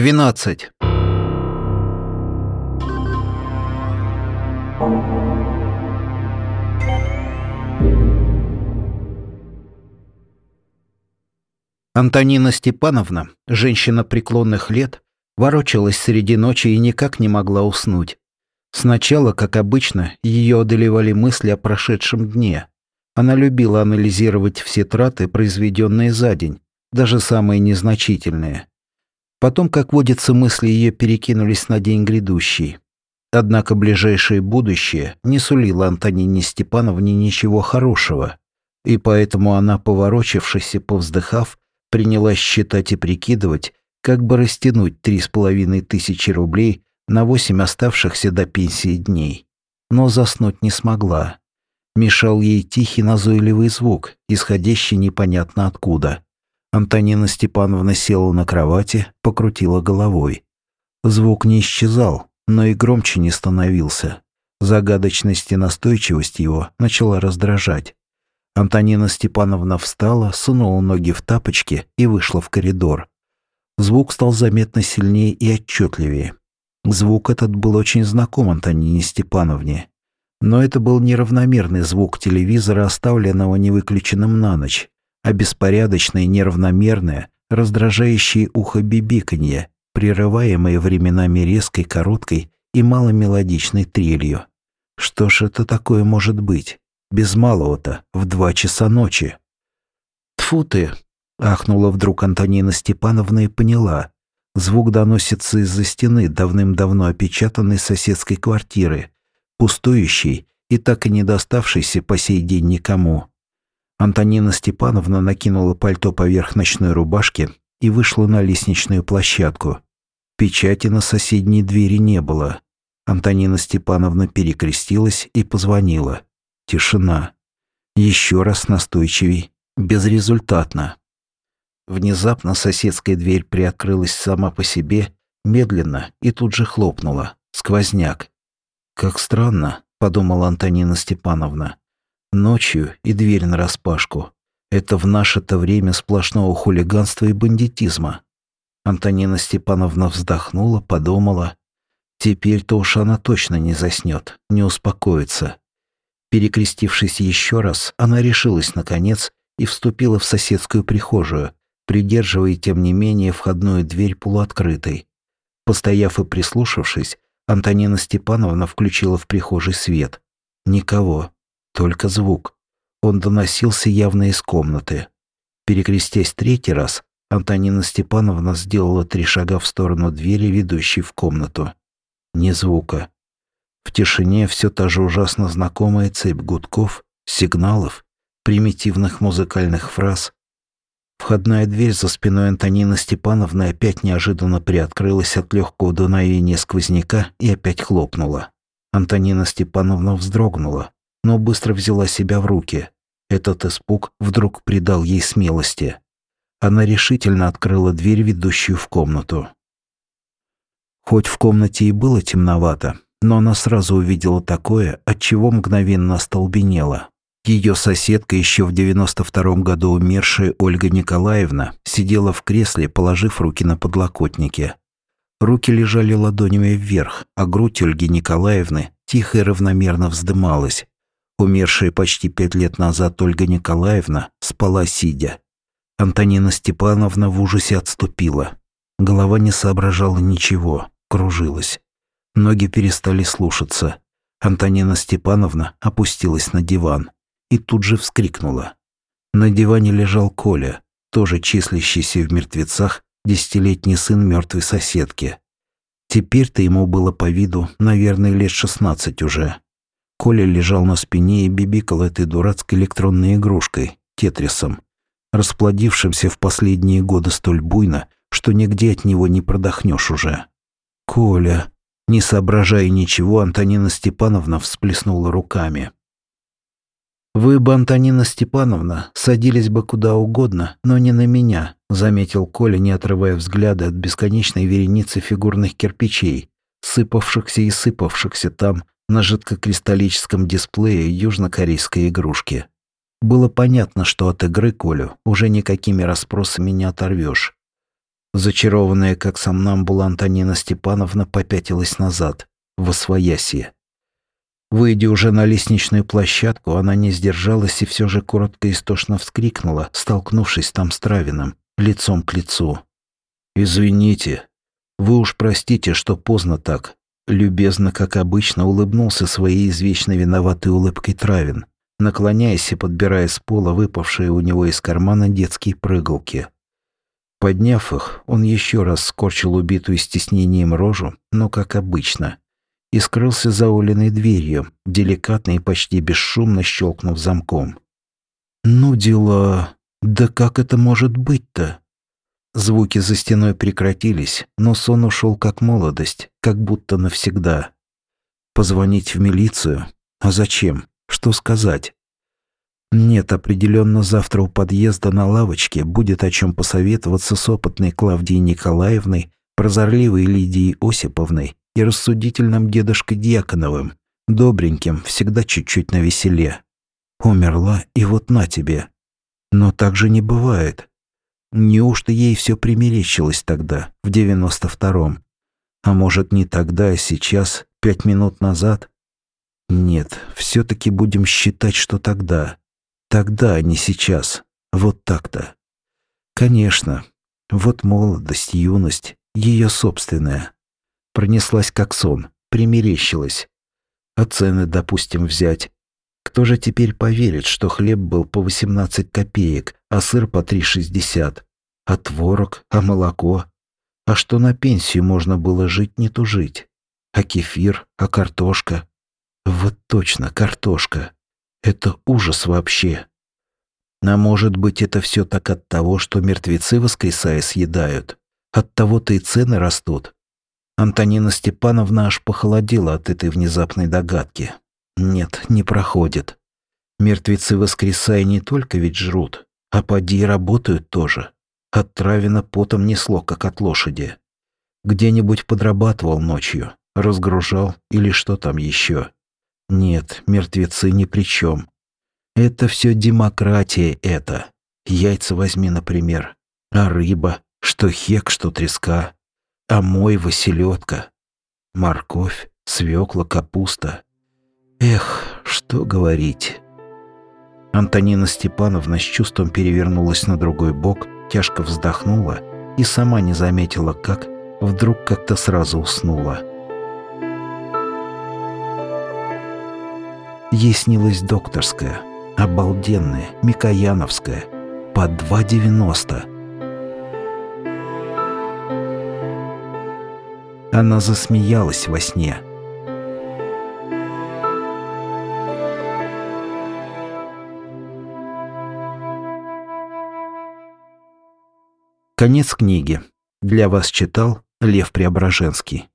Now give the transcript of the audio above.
12. Антонина Степановна, женщина преклонных лет, ворочалась среди ночи и никак не могла уснуть. Сначала, как обычно, ее одолевали мысли о прошедшем дне. Она любила анализировать все траты, произведенные за день, даже самые незначительные. Потом, как водится, мысли ее перекинулись на день грядущий. Однако ближайшее будущее не сулило Антонине Степановне ничего хорошего, и поэтому она, поворочившись и повздыхав, принялась считать и прикидывать, как бы растянуть три с половиной тысячи рублей на восемь оставшихся до пенсии дней. Но заснуть не смогла. Мешал ей тихий назойливый звук, исходящий непонятно откуда. Антонина Степановна села на кровати, покрутила головой. Звук не исчезал, но и громче не становился. Загадочность и настойчивость его начала раздражать. Антонина Степановна встала, сунула ноги в тапочки и вышла в коридор. Звук стал заметно сильнее и отчетливее. Звук этот был очень знаком Антонине Степановне. Но это был неравномерный звук телевизора, оставленного невыключенным на ночь, а беспорядочное, неравномерное, раздражающее ухо бибиканье, прерываемое временами резкой, короткой и маломелодичной трелью. Что ж это такое может быть? Без малого-то, в два часа ночи. Тфу ты, ахнула вдруг Антонина Степановна и поняла. Звук доносится из-за стены давным-давно опечатанной соседской квартиры, пустующей и так и не доставшейся по сей день никому. Антонина Степановна накинула пальто поверх ночной рубашки и вышла на лестничную площадку. Печати на соседней двери не было. Антонина Степановна перекрестилась и позвонила. Тишина. Еще раз настойчивей. Безрезультатно. Внезапно соседская дверь приоткрылась сама по себе, медленно и тут же хлопнула. Сквозняк. «Как странно», — подумала Антонина Степановна. «Ночью и дверь нараспашку. Это в наше-то время сплошного хулиганства и бандитизма». Антонина Степановна вздохнула, подумала. Теперь-то уж она точно не заснет, не успокоится. Перекрестившись еще раз, она решилась наконец и вступила в соседскую прихожую, придерживая тем не менее входную дверь полуоткрытой. Постояв и прислушавшись, Антонина Степановна включила в прихожей свет. Никого, только звук. Он доносился явно из комнаты. Перекрестясь третий раз, Антонина Степановна сделала три шага в сторону двери, ведущей в комнату. Ни звука. В тишине все та же ужасно знакомая цепь гудков, сигналов, примитивных музыкальных фраз. Входная дверь за спиной Антонины Степановны опять неожиданно приоткрылась от легкого дуновения сквозняка и опять хлопнула. Антонина Степановна вздрогнула, но быстро взяла себя в руки. Этот испуг вдруг придал ей смелости. Она решительно открыла дверь, ведущую в комнату. Хоть в комнате и было темновато, но она сразу увидела такое, от чего мгновенно остолбенела. Ее соседка, еще в 92-м году умершая Ольга Николаевна, сидела в кресле, положив руки на подлокотники. Руки лежали ладонями вверх, а грудь Ольги Николаевны тихо и равномерно вздымалась. Умершая почти пять лет назад Ольга Николаевна спала сидя. Антонина Степановна в ужасе отступила. Голова не соображала ничего, кружилась. Ноги перестали слушаться. Антонина Степановна опустилась на диван и тут же вскрикнула. На диване лежал Коля, тоже числящийся в мертвецах десятилетний сын мертвой соседки. Теперь-то ему было по виду, наверное, лет шестнадцать уже. Коля лежал на спине и бибикал этой дурацкой электронной игрушкой, тетрисом, расплодившимся в последние годы столь буйно, что нигде от него не продохнешь уже. «Коля», не соображая ничего, Антонина Степановна всплеснула руками. «Вы бы, Антонина Степановна, садились бы куда угодно, но не на меня», заметил Коля, не отрывая взгляда от бесконечной вереницы фигурных кирпичей, сыпавшихся и сыпавшихся там на жидкокристаллическом дисплее южнокорейской игрушки. Было понятно, что от игры Колю уже никакими расспросами не оторвешь. Зачарованная, как сам намбула Антонина Степановна, попятилась назад, в освоясье. Выйдя уже на лестничную площадку, она не сдержалась и все же коротко истошно вскрикнула, столкнувшись там с Травиным, лицом к лицу. «Извините. Вы уж простите, что поздно так». Любезно, как обычно, улыбнулся своей извечно виноватой улыбкой Травин, наклоняясь и подбирая с пола выпавшие у него из кармана детские прыгалки. Подняв их, он еще раз скорчил убитую стеснением рожу, но как обычно, и скрылся за Олиной дверью, деликатно и почти бесшумно щелкнув замком. «Ну дела... Да как это может быть-то?» Звуки за стеной прекратились, но сон ушел как молодость, как будто навсегда. Позвонить в милицию? А зачем? Что сказать? Нет, определенно завтра у подъезда на лавочке будет о чем посоветоваться с опытной Клавдией Николаевной, прозорливой Лидией Осиповной и рассудительным дедушкой Дьяконовым, добреньким, всегда чуть-чуть навеселе. Умерла, и вот на тебе. Но так же не бывает. Неужто ей все примерещилось тогда, в девяносто втором? А может, не тогда, а сейчас, пять минут назад? Нет, все-таки будем считать, что тогда. Тогда, а не сейчас. Вот так-то. Конечно. Вот молодость, юность, ее собственная. Пронеслась как сон, примерещилась. А цены, допустим, взять. Кто же теперь поверит, что хлеб был по 18 копеек, а сыр по 3,60? А творог, а молоко? А что на пенсию можно было жить, не тужить? А кефир, а картошка? Вот точно, картошка. Это ужас вообще. А может быть, это все так от того, что мертвецы воскресая съедают? От того-то и цены растут. Антонина Степановна аж похолодела от этой внезапной догадки. Нет, не проходит. Мертвецы воскресая не только ведь жрут, а поди работают тоже. От Травина потом несло, как от лошади. Где-нибудь подрабатывал ночью, разгружал или что там еще. Нет, мертвецы ни при чем. Это все демократия это. Яйца возьми, например. А рыба, что хек, что треска. А мой василетка. Морковь, свекла, капуста. Эх, что говорить. Антонина Степановна с чувством перевернулась на другой бок, тяжко вздохнула и сама не заметила, как вдруг как-то сразу уснула. Ей снилась докторская, обалденная, Микояновская, по 2,90. Она засмеялась во сне. Конец книги. Для вас читал Лев Преображенский.